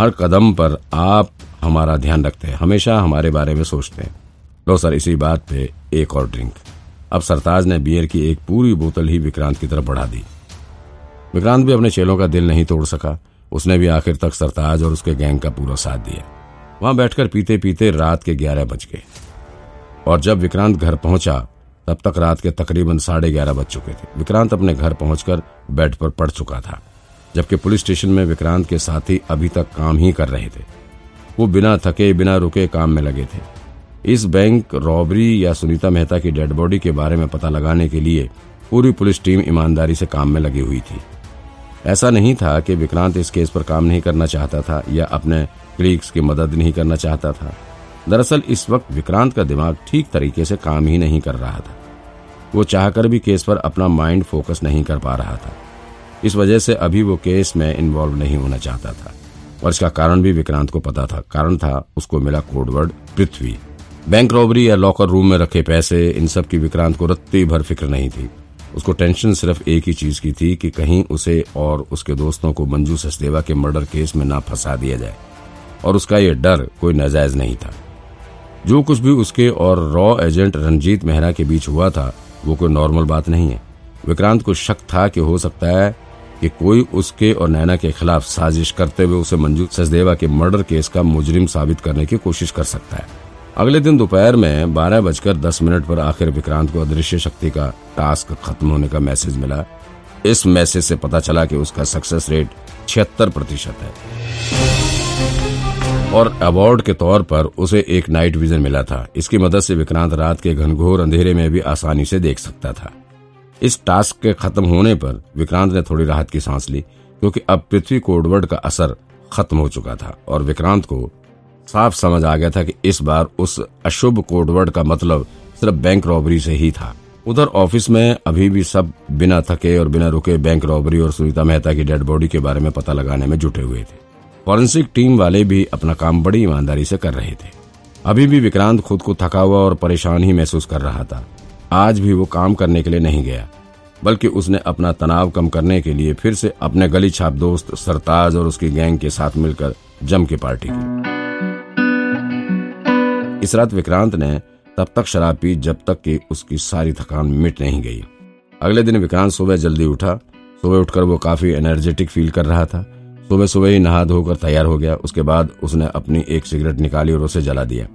हर कदम पर आप हमारा ध्यान रखते हैं, हमेशा हमारे बारे में सोचते हैं। लो सर, इसी बात पे एक और ड्रिंक। अब सरताज ने बियर की एक पूरी बोतल ही विक्रांत की तरफ़ बढ़ा दी। विक्रांत भी अपने चेलों का दिल नहीं तोड़ सका। उसने भी आखिर तक सरताज और उसके गैंग का पूरा साथ दिया। वहाँ बैठकर पीते पीते रात के ग्यारह बज गए। और जब विक्रांत घर पहुँचा, तब तक रात के तकरीबन साढ़े ग्यारह बज चुके थे। विक्रांत अपने घर पहुंचकर बेड पर पड़ चुका था। जबकि पुलिस स्टेशन में विक्रांत के साथी अभी तक काम ही कर रहे थे। वो बिना थके, बिना रुके काम में लगे थे। इस बैंक रॉबरी या सुनीता मेहता की डेड बॉडी के बारे में पता लगाने के लिए पूरी पुलिस टीम ईमानदारी से काम में लगी हुई थी। ऐसा नहीं था कि विक्रांत इस केस पर काम नहीं करना चाहता था या अपने क्लीग्स की मदद नहीं करना चाहता था। दरअसल इस वक्त विक्रांत का दिमाग ठीक तरीके से काम ही नहीं कर रहा था। वो चाहकर भी केस पर अपना माइंड फोकस नहीं कर पा रहा था। इस वजह से अभी वो केस में इन्वॉल्व नहीं होना चाहता था। और इसका कारण भी विक्रांत को पता था। कारण था, उसको मिला code word Prithvi. Bank robbery या लॉकर रूम में रखे पैसे, इन सब की विक्रांत को रत्ती भर फ़िक्र नहीं थी। उसको टेंशन सिर्फ़ एक ही चीज़ की थी कि कहीं उसे और उसके दोस्तों को मंजू सचदेवा के मर्डर केस में ना फंसा दिया जाए। और उसका यह डर कोई नाजायज नहीं था। जो कुछ भी उसके और रॉ एजेंट रंजीत मेहरा के बीच हुआ था, वो कोई नॉर्मल बात नहीं है। विक्रांत को शक था कि हो सकता है कि कोई उसके और नैना के खिलाफ साजिश करते हुए उसे मंजू सचदेवा के मर्डर केस का मुजरिम साबित करने की कोशिश कर सकता है। अगले दिन दोपहर में बारह बजकर दस मिनट पर आखिर विक्रांत को अदृश्य शक्ति का टास्क खत्म होने का मैसेज मिला। इस मैसेज से पता चला कि उसका सक्सेस रेट छिहत्तर प्रतिशत है। और अवार्ड के तौर पर उसे एक नाइट विजन मिला था। इसकी मदद से विक्रांत रात के घनघोर अंधेरे में भी आसानी से देख सकता था। इस टास्क के खत्म होने पर विक्रांत ने थोड़ी राहत की सांस ली, क्योंकि अब पृथ्वी कोडवर्ड का असर खत्म हो चुका था और विक्रांत को साफ़ समझ आ गया था कि इस बार उस अशुभ कोडवर्ड का मतलब सिर्फ़ बैंक रॉबरी से ही था। उधर ऑफ़िस में अभी भी सब बिना थके और बिना रुके बैंक रॉबरी और सुनीता मेहता की डेड बॉडी के बारे में पता लगाने में जुटे हुए थे। फॉरेंसिक टीम वाले भी अपना काम बड़ी ईमानदारी से कर रहे थे। अभी भी विक्रांत खुद को थका हुआ और परेशान ही महसूस कर रहा था। आज भी वो काम करने के लिए नहीं गया, बल्कि उसने अपना तनाव कम करने के लिए फिर से अपने गली छाप दोस्त सरताज और उसकी गैंग के साथ मिलकर जम के पार्टी की। इस रात विक्रांत ने तब तक शराब पी जब तक कि उसकी सारी थकान मिट नहीं गई। अगले दिन विक्रांत सुबह जल्दी उठा। सुबह उठकर वो काफ़ी एनर्जेटिक फील कर रहा था। सुबह सुबह ही नहा धोकर तैयार हो गया। उसके बाद उसने अपनी एक सिगरेट निकाली और उसे जला दिया।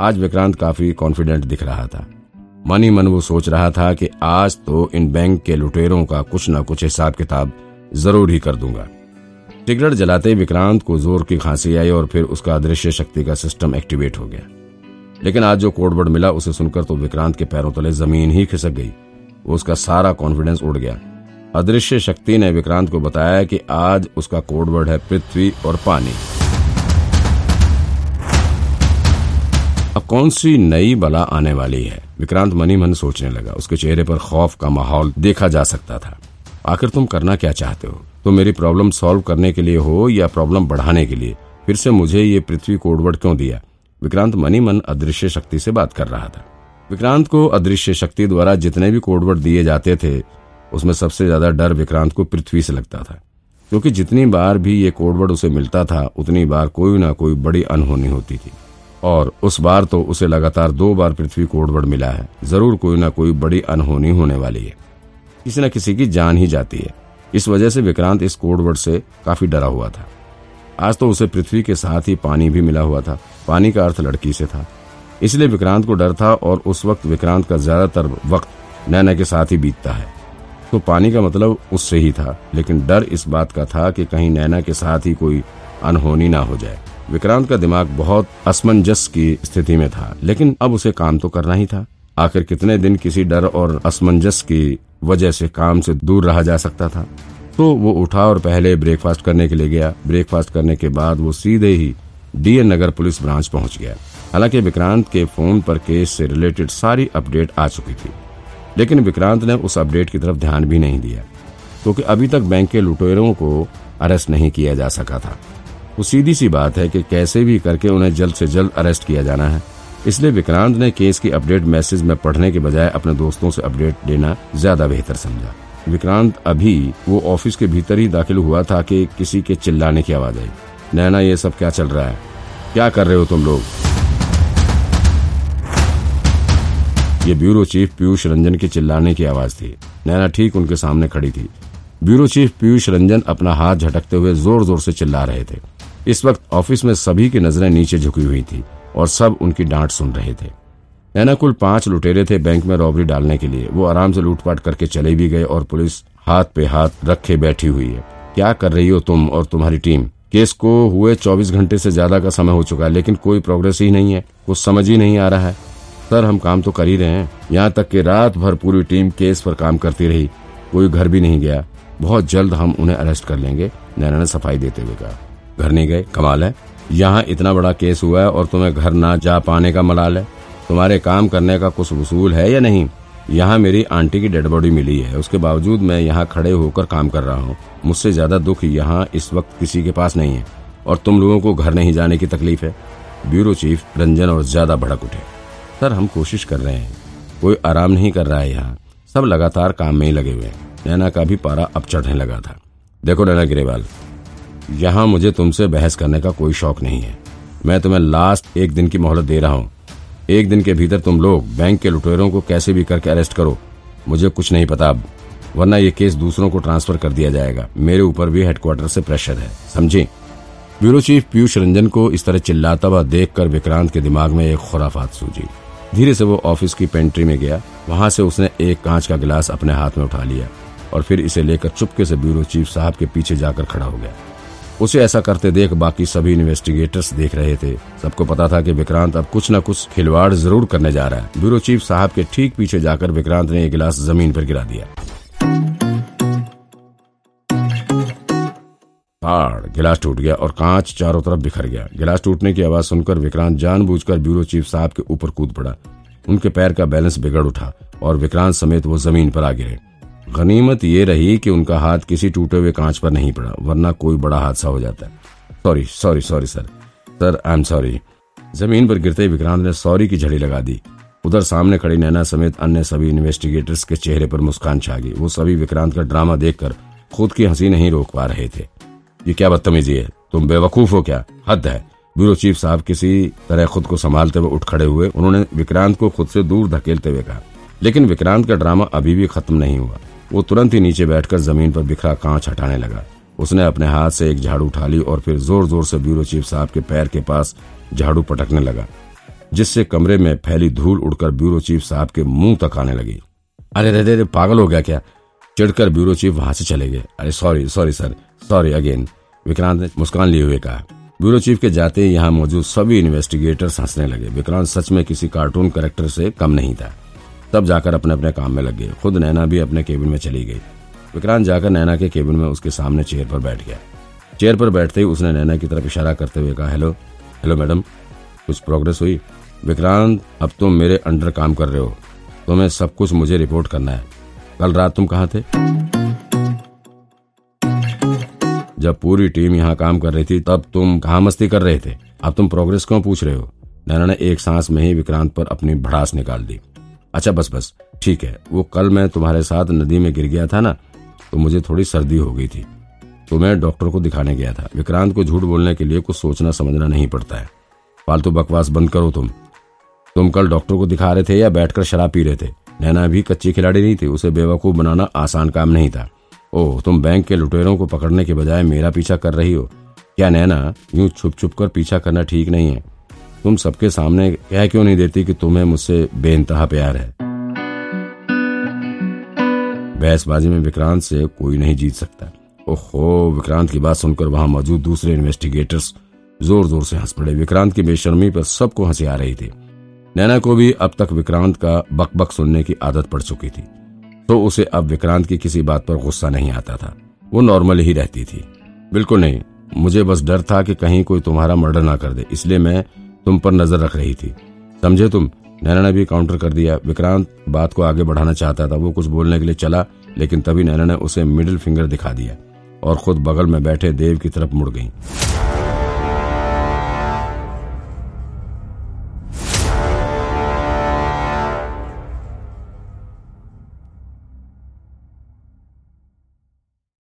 आज विक्रांत काफ़ी कॉन्फिडेंट दिख रहा था। मन मन वो सोच रहा था कि आज तो इन बैंक के लुटेरों का कुछ न कुछ हिसाब किताब ज़रूर ही कर दूँगा। सिगरेट जलाते विक्रांत को ज़ोर की खांसी आई और फिर उसका अदृश्य शक्ति का सिस्टम एक्टिवेट हो गया। लेकिन आज जो कोडवर्ड मिला उसे सुनकर तो विक्रांत के पैरों तले ज़मीन ही खिसक गई। वो उसका सारा कॉन्फिडेंस उड़ गया। अदृश्य शक्ति ने विक्रांत को बताया कि आज उसका कोडवर्ड है पृथ्वी और पानी। अब कौन सी नई बला आने वाली है? विक्रांत मनी मन सोचने लगा। उसके चेहरे पर खौफ का माहौल देखा जा सकता था। आखिर तुम करना क्या चाहते हो? तुम मेरी प्रॉब्लम सॉल्व करने के लिए हो या प्रॉब्लम बढ़ाने के लिए? फिर से मुझे ये पृथ्वी कोडवर्ड क्यों दिया? विक्रांत मनी मन अदृश्य शक्ति से बात कर रहा था। विक्रांत को अदृश्य शक्ति द्वारा जितने भी कोडवर्ड दिए जाते थे, उसमें सबसे ज़्यादा डर विक्रांत को पृथ्वी से लगता था। क्योंकि जितनी बार भी ये कोडवर्ड उसे मिलता था, उतनी बार कोई ना कोई बड़ी अनहोनी होती थी। और उस बार तो उसे लगातार दो बार पृथ्वी कोडवर्ड मिला है। ज़रूर कोई ना कोई बड़ी अनहोनी होने वाली है। किसी न किसी की जान ही जाती है। इस वजह से विक्रांत इस कोडवर्ड से काफ़ी डरा हुआ था। आज तो उसे पृथ्वी के साथ ही पानी भी मिला हुआ था। पानी का अर्थ लड़की से था। इसलिए विक्रांत को डर था और उस वक्त विक्रांत का ज़्यादातर वक्त नैना के साथ ही बीतता है। तो पानी का मतलब उससे ही था, लेकिन डर इस बात का था कि कहीं नैना के साथ ही कोई अनहोनी ना हो जाए। विक्रांत का दिमाग बहुत असमंजस की स्थिति में था, लेकिन अब उसे काम तो करना ही था। आखिर कितने दिन किसी डर और असमंजस की वजह से काम से दूर रहा जा सकता था? तो वो उठा और पहले ब्रेकफास्ट करने के लिए गया। ब्रेकफास्ट करने के बाद वो सीधे ही डीएन नगर पुलिस ब्रांच पहुँच गया। हालाँकि विक्रांत के फ़ोन पर केस से रिलेटेड सारी अपडेट आ चुकी थी, लेकिन विक्रांत ने उस अपडेट की तरफ़ ध्यान भी नहीं दिया, क्योंकि तो अभी तक बैंक के लुटेरों को अरेस्ट नहीं किया जा सका था। वो सीधी सी बात है कि कैसे भी करके उन्हें जल्द से जल्द अरेस्ट किया जाना है। इसलिए विक्रांत ने केस की अपडेट मैसेज में पढ़ने के बजाय अपने दोस्तों से अपडेट देना ज़्यादा बेहतर समझा। विक्रांत अभी वो ऑफ़िस के भीतर ही दाखिल हुआ था कि किसी के चिल्लाने की आवाज़ आई। नैना, ये सब क्या चल रहा है? क्या कर रहे हो तुम लोग? ये ब्यूरो चीफ पीयूष रंजन के चिल्लाने की आवाज़ थी। नैना ठीक उनके सामने खड़ी थी। ब्यूरो चीफ पीयूष रंजन अपना हाथ झटकते हुए ज़ोर ज़ोर से चिल्ला रहे थे। इस वक्त ऑफ़िस में सभी की नज़रें नीचे झुकी हुई थी और सब उनकी डांट सुन रहे थे। नैना कुल पाँच लुटेरे थे बैंक में रॉबरी डालने के लिए। वो आराम से लूटपाट करके चले भी गए और पुलिस हाथ पे हाथ रखे बैठी हुई है। क्या कर रही हो तुम और तुम्हारी टीम? केस को हुए 24 घंटे से ज़्यादा का समय हो चुका है, लेकिन कोई प्रोग्रेस ही नहीं है। कुछ समझ ही नहीं आ रहा है। सर, हम काम तो कर ही रहे हैं। यहाँ तक कि रात भर पूरी टीम केस पर काम करती रही। कोई घर भी नहीं गया। बहुत जल्द हम उन्हें अरेस्ट कर लेंगे, नैना ने सफ़ाई देते हुए कहा। घर नहीं गए, कमाल है। यहाँ इतना बड़ा केस हुआ है और तुम्हें घर ना जा पाने का मलाल है। तुम्हारे काम करने का कुछ वसूल है या नहीं? यहाँ मेरी आंटी की डेड बॉडी मिली है। उसके बावजूद मैं यहाँ खड़े होकर काम कर रहा हूँ। मुझसे ज़्यादा दुख यहाँ इस वक्त किसी के पास नहीं है। और तुम लोगों को घर नहीं जाने की तकलीफ़ है। ब्यूरो चीफ रंजन और ज़्यादा भड़क उठे। सर, हम कोशिश कर रहे हैं। कोई आराम नहीं कर रहा है यहाँ। सब लगातार काम में ही लगे हुए हैं। नैना का भी पारा अब चढ़ने लगा था। देखो नैना गिरेवाल यहाँ मुझे तुमसे बहस करने का कोई शौक नहीं है। मैं तुम्हें लास्ट एक दिन की मोहलत दे रहा हूँ। एक दिन के भीतर तुम लोग बैंक के लुटेरों को कैसे भी करके अरेस्ट करो। मुझे कुछ नहीं पता अब, वरना ये केस दूसरों को ट्रांसफ़र कर दिया जाएगा। मेरे ऊपर भी हेडक्वार्टर से प्रेशर है। समझे? ब्यूरो चीफ पीयूष रंजन को इस तरह चिल्लाता हुआ देखकर विक्रांत के दिमाग में एक खुराफात सूझी। धीरे से वो ऑफ़िस की पेंट्री में गया। वहाँ से उसने एक कांच का गिलास अपने हाथ में उठा लिया और फिर इसे लेकर चुपके से ब्यूरो चीफ साहब के पीछे जाकर खड़ा हो गया। उसे ऐसा करते देख बाकी सभी इन्वेस्टिगेटर्स देख रहे थे। सबको पता था कि विक्रांत अब कुछ न कुछ खिलवाड़ ज़रूर करने जा रहा है। ब्यूरो चीफ साहब के ठीक पीछे जाकर विक्रांत ने एक गिलास ज़मीन पर गिरा दिया। गिलास टूट गया और कांच चारों तरफ़ बिखर गया। गिलास टूटने की आवाज़ सुनकर विक्रांत जानबूझकर ब्यूरो चीफ साहब के ऊपर कूद पड़ा। उनके पैर का बैलेंस बिगड़ उठा और विक्रांत समेत वो ज़मीन पर आ गिरे गनीमत ये रही कि उनका हाथ किसी टूटे हुए कांच पर नहीं पड़ा, वरना कोई बड़ा हादसा हो जाता sorry sorry sorry sir sir I am sorry ज़मीन पर गिरते विक्रांत ने सॉरी की झड़ी लगा दी। उधर सामने खड़ी नैना समेत अन्य सभी इन्वेस्टिगेटर्स के चेहरे पर मुस्कान छा गई। वो सभी विक्रांत का ड्रामा देखकर खुद की हँसी नहीं रोक पा रहे थे। ये क्या बदतमीजी है? तुम बेवकूफ़ हो क्या? हद है। ब्यूरो चीफ साहब किसी तरह खुद को संभालते हुए उठ खड़े हुए, उन्होंने विक्रांत को खुद से दूर धकेलते हुए कहा। लेकिन विक्रांत का ड्रामा अभी भी खत्म नहीं हुआ। वो तुरंत ही नीचे बैठकर ज़मीन पर बिखरा कांच हटाने लगा। उसने अपने हाथ से एक झाड़ू उठा ली और फिर ज़ोर ज़ोर से ब्यूरो चीफ साहब के पैर के पास झाड़ू पटकने लगा, जिससे कमरे में फैली धूल उड़कर ब्यूरो चीफ साहब के मुँह तक आने लगी। अरे रे रे पागल हो गया क्या? चिड़कर ब्यूरो चीफ वहाँ से चले गए। अरे, sorry sorry, sir, sorry, again, Vikrant ने मुस्कान लिए हुए कहा। ब्यूरो चीफ के जाते ही यहाँ मौजूद सभी इन्वेस्टिगेटर्स हंसने लगे। विक्रांत सच में किसी कार्टून करेक्टर से कम नहीं था। तब जाकर अपने अपने काम में लग गए खुद नैना भी अपने केबिन में चली गई। विक्रांत जाकर नैना के केबिन में उसके सामने चेयर पर बैठ गया। चेयर पर बैठते ही उसने नैना की तरफ़ इशारा करते हुए कहा, हेलो हेलो मैडम, कुछ प्रोग्रेस हुई? विक्रांत, अब तुम मेरे अंडर काम कर रहे हो। तुम्हें सब कुछ मुझे रिपोर्ट करना है। कल रात तुम कहाँ थे? जब पूरी टीम यहाँ काम कर रही थी, तब तुम कहाँ मस्ती कर रहे थे? अब तुम प्रोग्रेस क्यों पूछ रहे हो? नैना ने एक सांस में ही विक्रांत पर अपनी भड़ास निकाल दी। अच्छा बस बस, ठीक है। वो कल मैं तुम्हारे साथ नदी में गिर गया था ना तो मुझे थोड़ी सर्दी हो गई थी। तो मैं डॉक्टर को दिखाने गया था। विक्रांत को झूठ बोलने के लिए कुछ सोचना समझना नहीं पड़ता है। फालतू बकवास बंद करो तुम। तुम कल डॉक्टर को दिखा रहे थे या बैठकर शराब पी रहे थे? नैना भी कच्ची खिलाड़ी नहीं थी। उसे बेवकूफ़ बनाना आसान काम नहीं था। ओह, तुम बैंक के लुटेरों को पकड़ने के बजाय मेरा पीछा कर रही हो। क्या नैना, यूँ छुप छुप कर पीछा करना ठीक नहीं है? तुम सबके सामने कह क्यों नहीं देती कि तुम्हें मुझसे बेइंतहा प्यार है? बहसबाजी में विक्रांत से कोई नहीं जीत सकता। ओहो, विक्रांत की बात सुनकर वहाँ मौजूद दूसरे इन्वेस्टिगेटर्स ज़ोर ज़ोर से हंस पड़े। विक्रांत की बेशर्मी पर सबको हँसी आ रही थी। नैना को भी अब तक विक्रांत का बक बक सुनने की आदत पड़ चुकी थी। तो उसे अब विक्रांत की किसी बात पर गुस्सा नहीं आता था। वो नॉर्मल ही रहती थी। बिल्कुल नहीं, मुझे बस डर था कि कहीं कोई तुम्हारा मर्डर ना कर दे, इसलिए मैं तुम पर नज़र रख रही थी। समझे तुम? नैना ने भी काउंटर कर दिया। विक्रांत बात को आगे बढ़ाना चाहता था। वो कुछ बोलने के लिए चला, लेकिन तभी नैना ने उसे मिडिल फिंगर दिखा दिया और खुद बगल में बैठे देव की तरफ़ मुड़ गई।